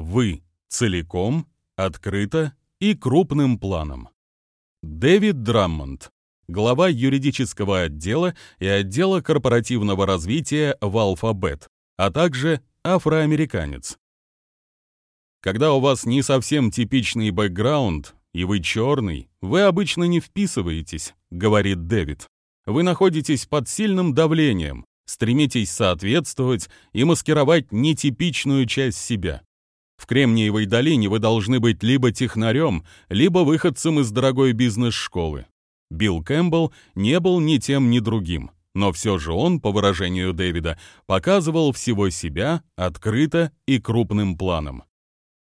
Вы целиком, открыто и крупным планом. Дэвид Драммонд, глава юридического отдела и отдела корпоративного развития в Алфабет, а также афроамериканец. Когда у вас не совсем типичный бэкграунд, и вы черный, вы обычно не вписываетесь, говорит Дэвид. Вы находитесь под сильным давлением, стремитесь соответствовать и маскировать нетипичную часть себя. В Кремниевой долине вы должны быть либо технарем, либо выходцем из дорогой бизнес-школы. Билл Кэмпбелл не был ни тем, ни другим, но все же он, по выражению Дэвида, показывал всего себя открыто и крупным планом.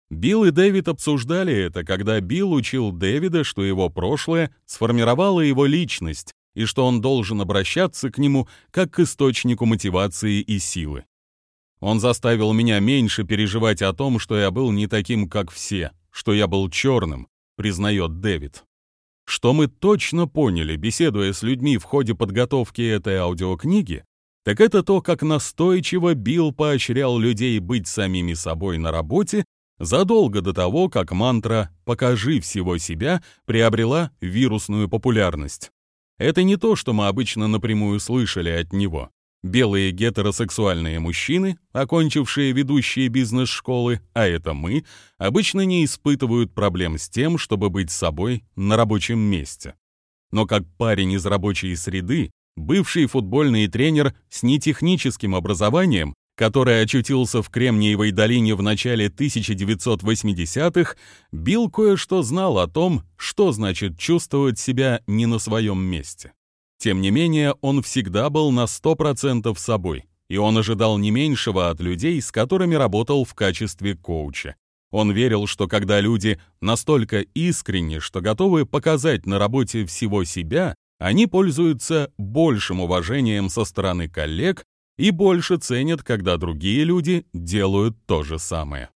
Билл и Дэвид обсуждали это, когда Билл учил Дэвида, что его прошлое сформировало его личность, и что он должен обращаться к нему как к источнику мотивации и силы. Он заставил меня меньше переживать о том, что я был не таким, как все, что я был черным, признает Дэвид. Что мы точно поняли, беседуя с людьми в ходе подготовки этой аудиокниги, так это то, как настойчиво Билл поощрял людей быть самими собой на работе задолго до того, как мантра «покажи всего себя» приобрела вирусную популярность. Это не то, что мы обычно напрямую слышали от него. Белые гетеросексуальные мужчины, окончившие ведущие бизнес-школы, а это мы, обычно не испытывают проблем с тем, чтобы быть собой на рабочем месте. Но как парень из рабочей среды, бывший футбольный тренер с нетехническим образованием, который очутился в Кремниевой долине в начале 1980-х, Билл кое-что знал о том, что значит чувствовать себя не на своем месте. Тем не менее, он всегда был на 100% собой, и он ожидал не меньшего от людей, с которыми работал в качестве коуча. Он верил, что когда люди настолько искренни, что готовы показать на работе всего себя, они пользуются большим уважением со стороны коллег и больше ценят, когда другие люди делают то же самое.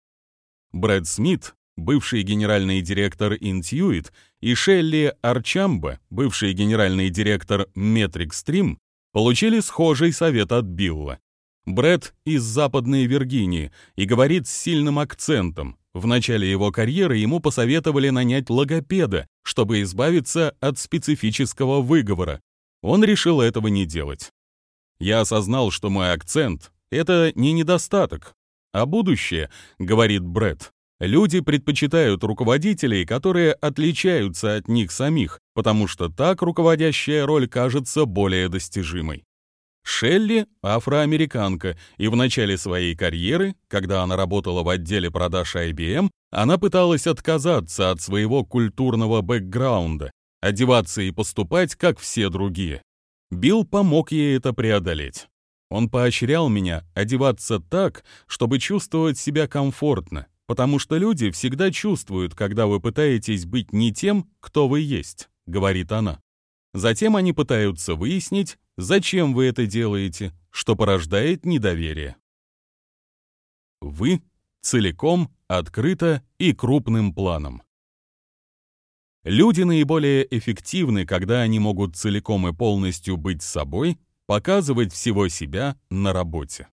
Брэд Смит, бывший генеральный директор Intuit, и Шелли Арчамба, бывший генеральный директор Metric Stream, получили схожий совет от Билла. Брэд из Западной Виргинии и говорит с сильным акцентом. В начале его карьеры ему посоветовали нанять логопеда, чтобы избавиться от специфического выговора. Он решил этого не делать. Я осознал, что мой акцент — это не недостаток, а будущее, говорит Брэд. Люди предпочитают руководителей, которые отличаются от них самих, потому что так руководящая роль кажется более достижимой. Шелли — афроамериканка, и в начале своей карьеры, когда она работала в отделе продаж IBM, она пыталась отказаться от своего культурного бэкграунда, одеваться и поступать, как все другие. Билл помог ей это преодолеть. Он поощрял меня одеваться так, чтобы чувствовать себя комфортно, потому что люди всегда чувствуют, когда вы пытаетесь быть не тем, кто вы есть, говорит она. Затем они пытаются выяснить, зачем вы это делаете, что порождает недоверие. Вы целиком, открыто и крупным планом. Люди наиболее эффективны, когда они могут целиком и полностью быть собой, показывать всего себя на работе.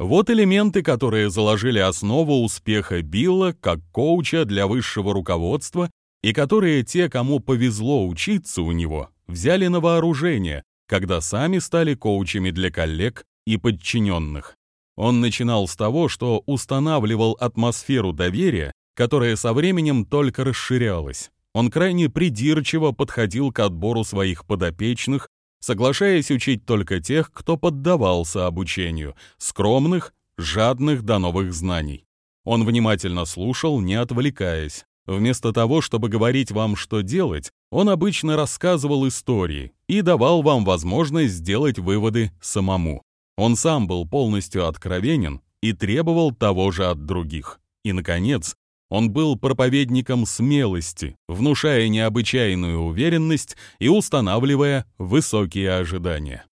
Вот элементы, которые заложили основу успеха Билла как коуча для высшего руководства и которые те, кому повезло учиться у него, взяли на вооружение, когда сами стали коучами для коллег и подчиненных. Он начинал с того, что устанавливал атмосферу доверия, которая со временем только расширялась. Он крайне придирчиво подходил к отбору своих подопечных, соглашаясь учить только тех, кто поддавался обучению, скромных, жадных до новых знаний. Он внимательно слушал, не отвлекаясь. Вместо того, чтобы говорить вам, что делать, он обычно рассказывал истории и давал вам возможность сделать выводы самому. Он сам был полностью откровенен и требовал того же от других. И, наконец, он был проповедником смелости, внушая необычайную уверенность и устанавливая высокие ожидания.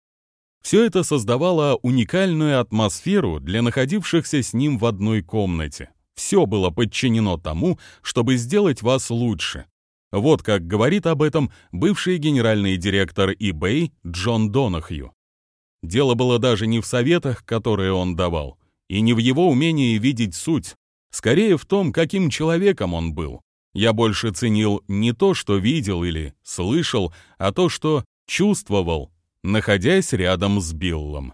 Все это создавало уникальную атмосферу для находившихся с ним в одной комнате. Все было подчинено тому, чтобы сделать вас лучше. Вот как говорит об этом бывший генеральный директор eBay Джон Донахью. Дело было даже не в советах, которые он давал, и не в его умении видеть суть, Скорее в том, каким человеком он был. Я больше ценил не то, что видел или слышал, а то, что чувствовал, находясь рядом с Биллом.